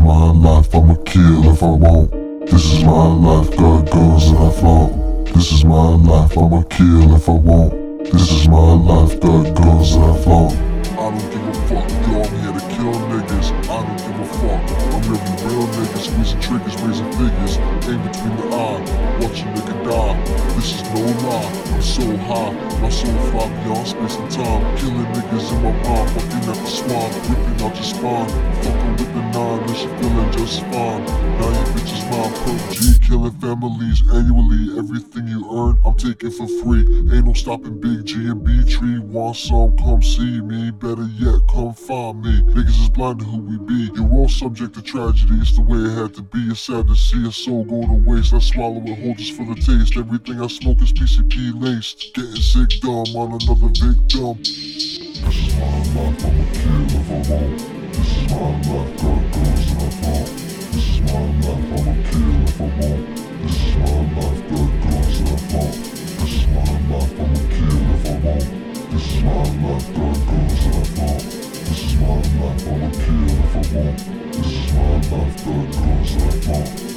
is my life, I'ma kill if I won't. This is my life, got guns and I flaunt. This is my life, I'ma kill if I won't. This is my life, got guns and I flaunt. I don't give a fuck, yo, I'm here to kill niggas. I don't give a fuck. I'm every real nigga, squeezing triggers, raising figures. Aim between the watch a nigga die. This is no lie, I'm so high. My soul fly beyond space and time. Killing niggas in my mind, fucking at the swamp, ripping out your spine. Fucking with the nine, unless you feeling just fine. Now your bitch is mine, pro G, killing families annually. Everything you earn, I'm taking for free. Ain't no stopping Big G and B Tree. Want some, come see me. Better yet, come find me. Niggas is blind to who we be. You're all subject to tragedy, it's the way it had to be. It's sad to see a soul go to waste. I swallow it whole just for the taste. Everything I smoke is PCP laced. Getting sick dumb on another victim. This is my life, I'ma kill if I won't. This is my life, got guns and I fall. This is my life, I'ma kill if I won't. This is my life, got guns and I fall. This is my life, I'ma kill if I won't. This is my life, got guns and I fall. This is my life, I'ma kill if I won't. This is my life, got guns and I fall.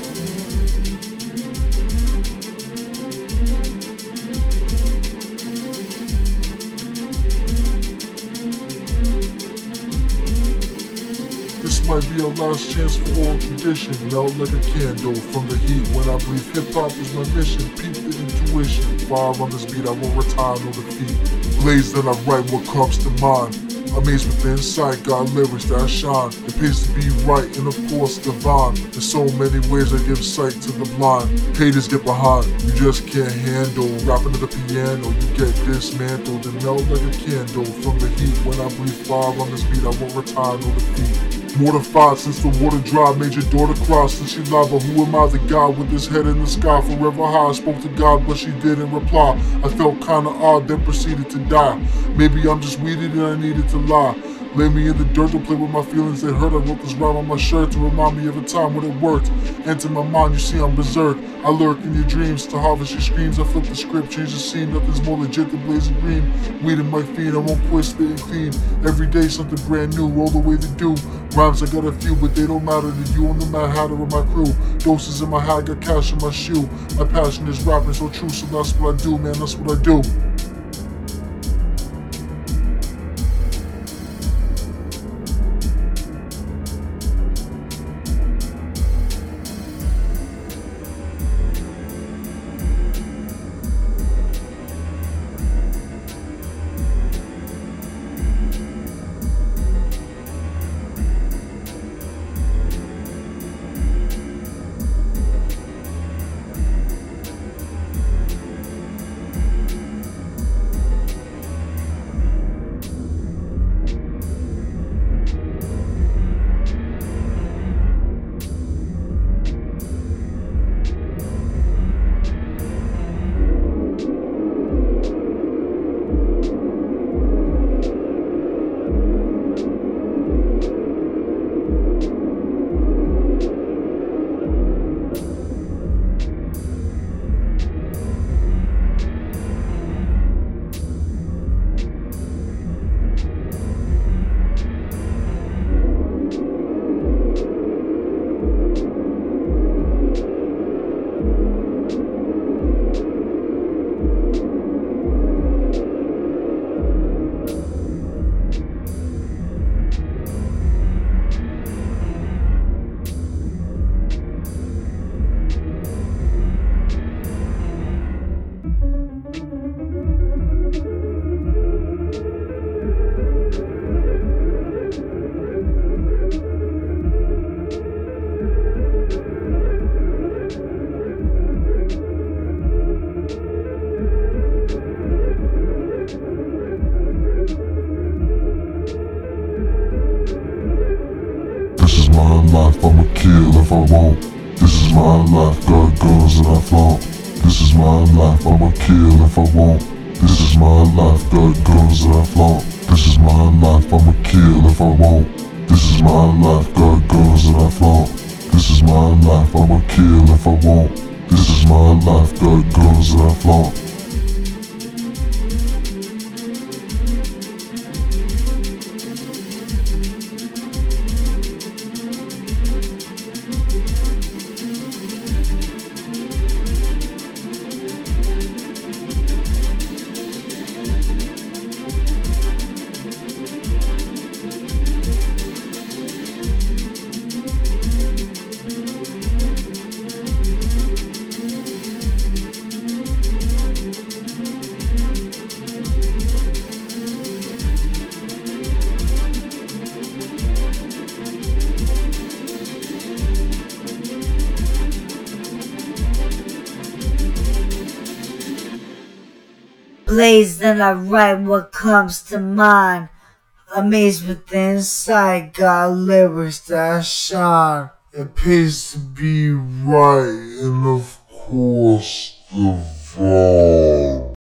Might be our last chance for oral tradition. Melt like a candle from the heat. When I breathe, hip hop is my mission. Peep the intuition. Fire on this beat, I won't retire, no defeat. Blaze then I write what comes to mind. Amazed with the insight, got lyrics that shine. It pays to be right and of course divine. In so many ways I give sight to the blind. Haters get behind, you just can't handle. Rapping to the piano, you get dismantled and melt like a candle from the heat. When I breathe fire on this beat, I won't retire, no defeat. Mortified since the water dried, made your daughter cry since she lied. But who am I, the God with his head in the sky, forever high? I spoke to God, but she didn't reply. I felt kinda odd, then proceeded to die. Maybe I'm just weeded and I needed to lie. Lay me in the dirt to play with my feelings that hurt. I wrote this rhyme on my shirt to remind me of a time when it worked. Enter my mind, you see I'm berserk. I lurk in your dreams to harvest your screams. I flip the script, change the scene. Nothing's more legit than blazing green. Weed in my feet, I won't quit spitting clean. Every day something brand new, all the way to do. Rhymes I got a few, but they don't matter to you. I'm the Mad Hatter of my crew. Doses in my hat, got cash in my shoe. My passion is rapping so true, so that's what I do, man. That's what I do. My life, I'ma kill if I won't. This is my life, got guns and I flaunt. This is my life, I'ma kill if I won't. This is my life, got guns and I flaunt. This is my life, I'ma kill if I won't. This is my life, got guns and I flaunt. This is my life, I'ma kill if I won't. This is my life, got guns and I flaunt. Blaze, then I write what comes to mind. Amazed with the insight, got lyrics that shine. It pays to be right, and of course, the vibe.